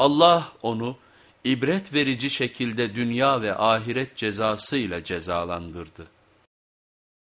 Allah onu ibret verici şekilde dünya ve ahiret cezasıyla cezalandırdı.